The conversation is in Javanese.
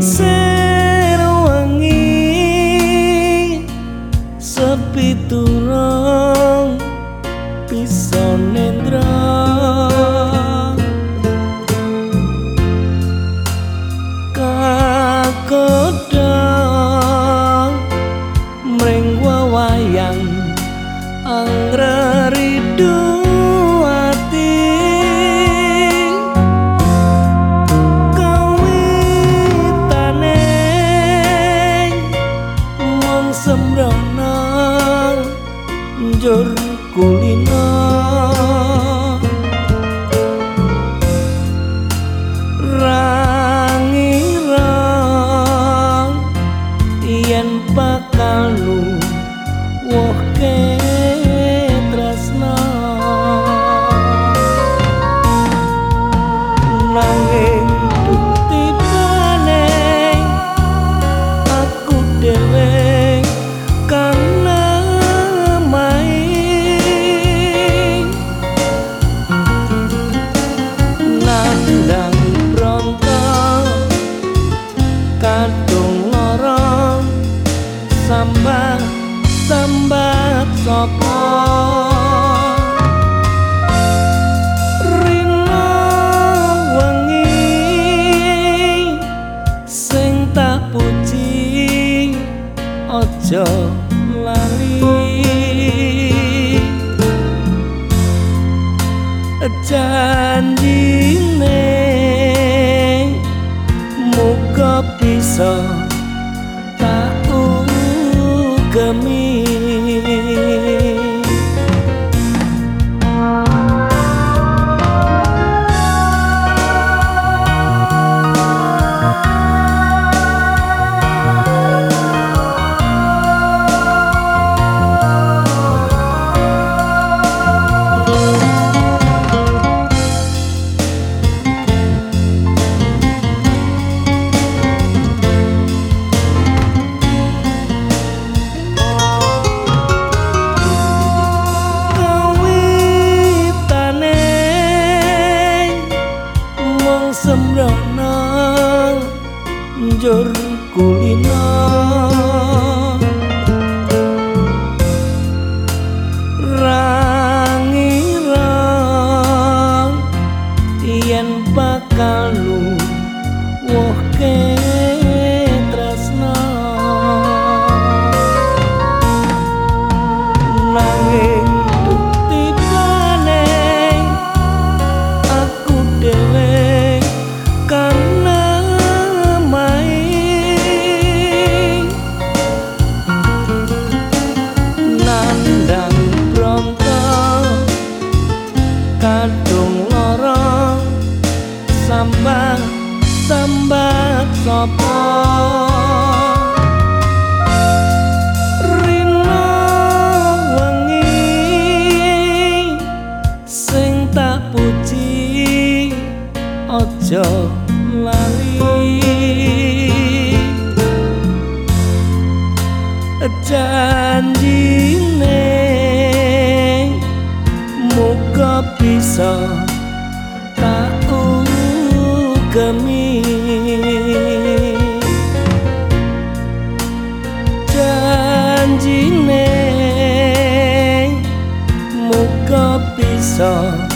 Say. Banjur kulina. Rangirang yen bakal lu woh tresna nanging sambat sambat sapa? Rina wengi sing tak puji aja lali. Janjine muga bisa 个谜。Njur kulina sapa rina wengi sing tak puji aja lali. Janjine muga bisa gemi janjine muka bisa